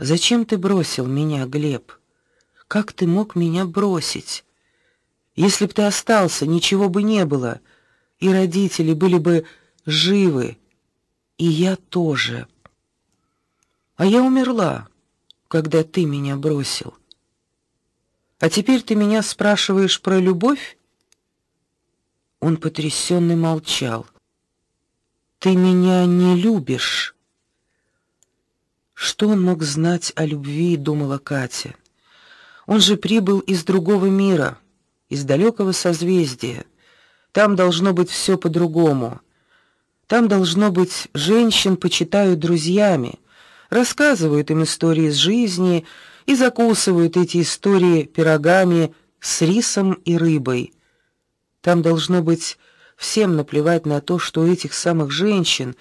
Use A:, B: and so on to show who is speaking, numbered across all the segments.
A: Зачем ты бросил меня, Глеб? Как ты мог меня бросить? Если б ты остался, ничего бы не было, и родители были бы живы, и я тоже. А я умерла, когда ты меня бросил. А теперь ты меня спрашиваешь про любовь? Он потрясенно молчал. Ты меня не любишь. Что он мог знать о любви, думала Катя. Он же прибыл из другого мира, из далекого созвездия. Там должно быть все по-другому. Там должно быть женщин почитают друзьями, рассказывают им истории из жизни и закусывают эти истории пирогами с рисом и рыбой. Там должно быть всем наплевать на то, что у этих самых женщин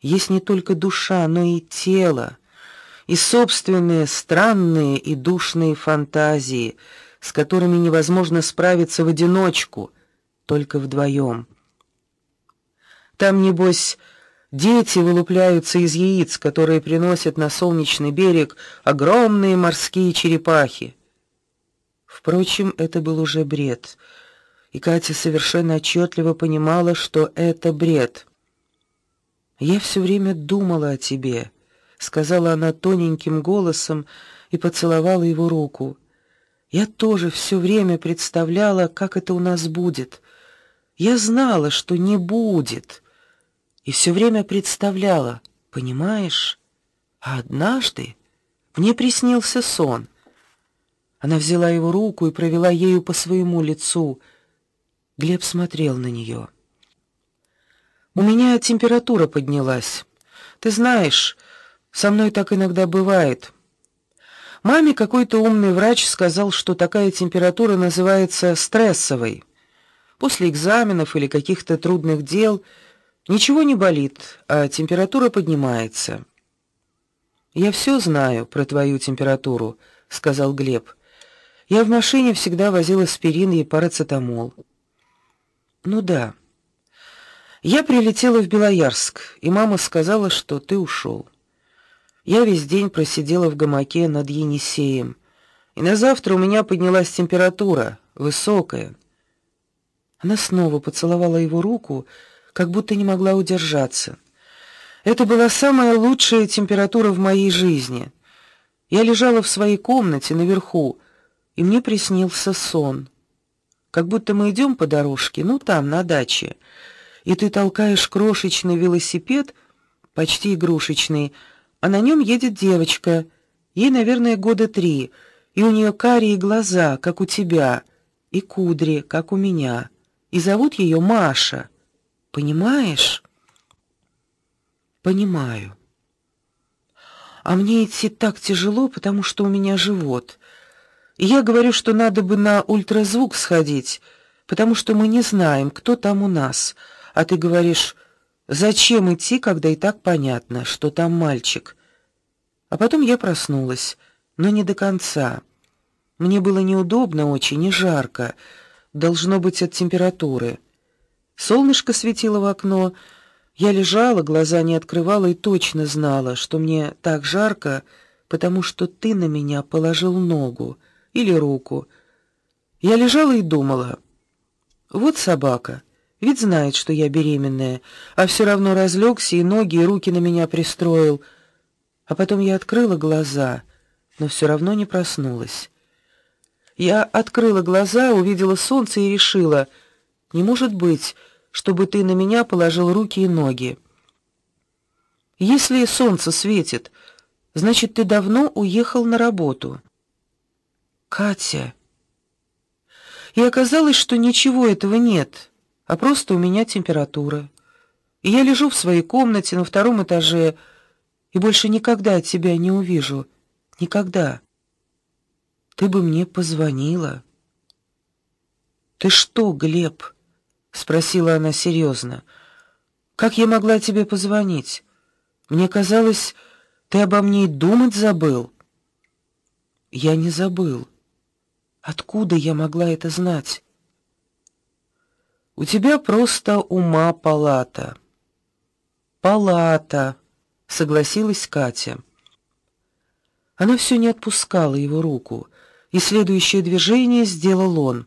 A: есть не только душа, но и тело, и собственные странные и душные фантазии, с которыми невозможно справиться в одиночку, только вдвоем. Там небось дети вылупляются из яиц, которые приносят на солнечный берег огромные морские черепахи. Впрочем, это был уже бред и Катя совершенно отчетливо понимала, что это бред. Я все время думала о тебе, сказала она тоненьким голосом и поцеловала его руку. Я тоже все время представляла, как это у нас будет. Я знала, что не будет. И все время представляла, понимаешь? А однажды мне приснился сон. Она взяла его руку и провела ею по своему лицу. Глеб смотрел на нее. У меня температура поднялась. Ты знаешь, со мной так иногда бывает. Маме какой-то умный врач сказал, что такая температура называется стрессовой. После экзаменов или каких-то трудных дел ничего не болит, а температура поднимается. Я все знаю про твою температуру, сказал Глеб. Я в машине всегда возил аспирин и парацетамол. Ну да. Я прилетела в Белоярск, и мама сказала, что ты ушел. Я весь день просидела в гамаке над Енисеем. И на завтра у меня поднялась температура, высокая. Она снова поцеловала его руку, как будто не могла удержаться. Это была самая лучшая температура в моей жизни. Я лежала в своей комнате наверху, и мне приснился сон как будто мы идем по дорожке, ну там, на даче, и ты толкаешь крошечный велосипед, почти игрушечный, а на нем едет девочка, ей, наверное, года три, и у нее карие глаза, как у тебя, и кудри, как у меня, и зовут ее Маша. Понимаешь? Понимаю. А мне идти так тяжело, потому что у меня живот. И я говорю, что надо бы на ультразвук сходить, потому что мы не знаем, кто там у нас. А ты говоришь: "Зачем идти, когда и так понятно, что там мальчик?" А потом я проснулась, но не до конца. Мне было неудобно очень и жарко, должно быть от температуры. Солнышко светило в окно. Я лежала, глаза не открывала и точно знала, что мне так жарко, потому что ты на меня положил ногу или руку. Я лежала и думала: вот собака, ведь знает, что я беременная, а все равно разлегся и ноги, и руки на меня пристроил. А потом я открыла глаза, но все равно не проснулась. Я открыла глаза, увидела солнце и решила: не может быть, чтобы ты на меня положил руки и ноги. Если солнце светит, значит, ты давно уехал на работу. Катя. И оказалось, что ничего этого нет, а просто у меня температура. И я лежу в своей комнате на втором этаже и больше никогда тебя не увижу. Никогда. Ты бы мне позвонила. Ты что, Глеб? спросила она серьезно. Как я могла тебе позвонить? Мне казалось, ты обо мне и думать забыл. Я не забыл. Откуда я могла это знать? У тебя просто ума палата. Палата, согласилась Катя. Она все не отпускала его руку, и следующее движение сделал он.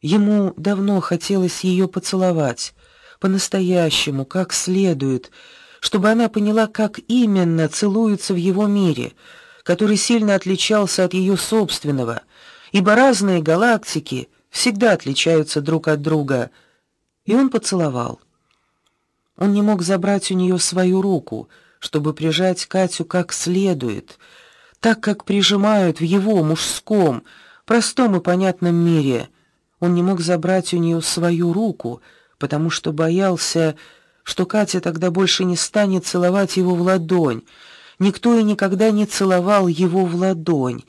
A: Ему давно хотелось ее поцеловать, по-настоящему, как следует, чтобы она поняла, как именно целуются в его мире, который сильно отличался от ее собственного, ибо разные галактики всегда отличаются друг от друга. И он поцеловал. Он не мог забрать у нее свою руку, чтобы прижать Катю как следует, так как прижимают в его мужском, простом и понятном мире. Он не мог забрать у нее свою руку, потому что боялся, что Катя тогда больше не станет целовать его в ладонь. Никто и никогда не целовал его в ладонь.